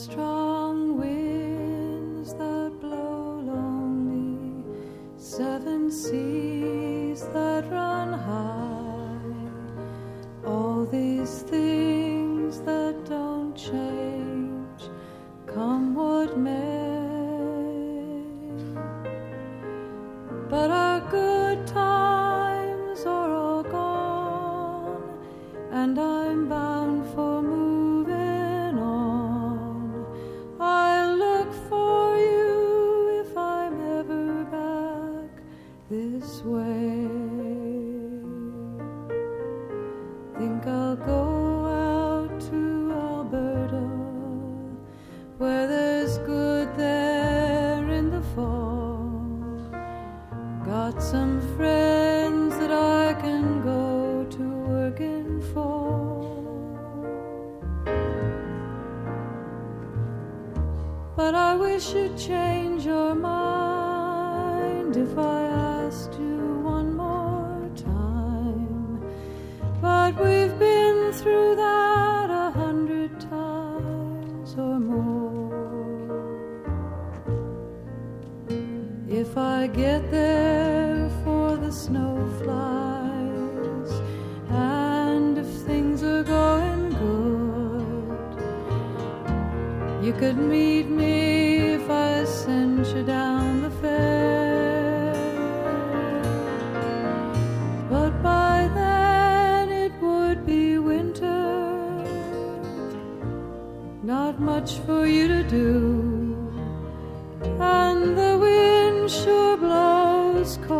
strong winds that blow lonely, seven seas that run high, all these things that don't change, come what may. But our good times are all gone, and I'm bound for moving But I wish you'd change your mind if I If I get there for the snow flies, and if things are going good, you could meet me if I sent you down the fair. But by then it would be winter, not much for you to do. Sure blows cold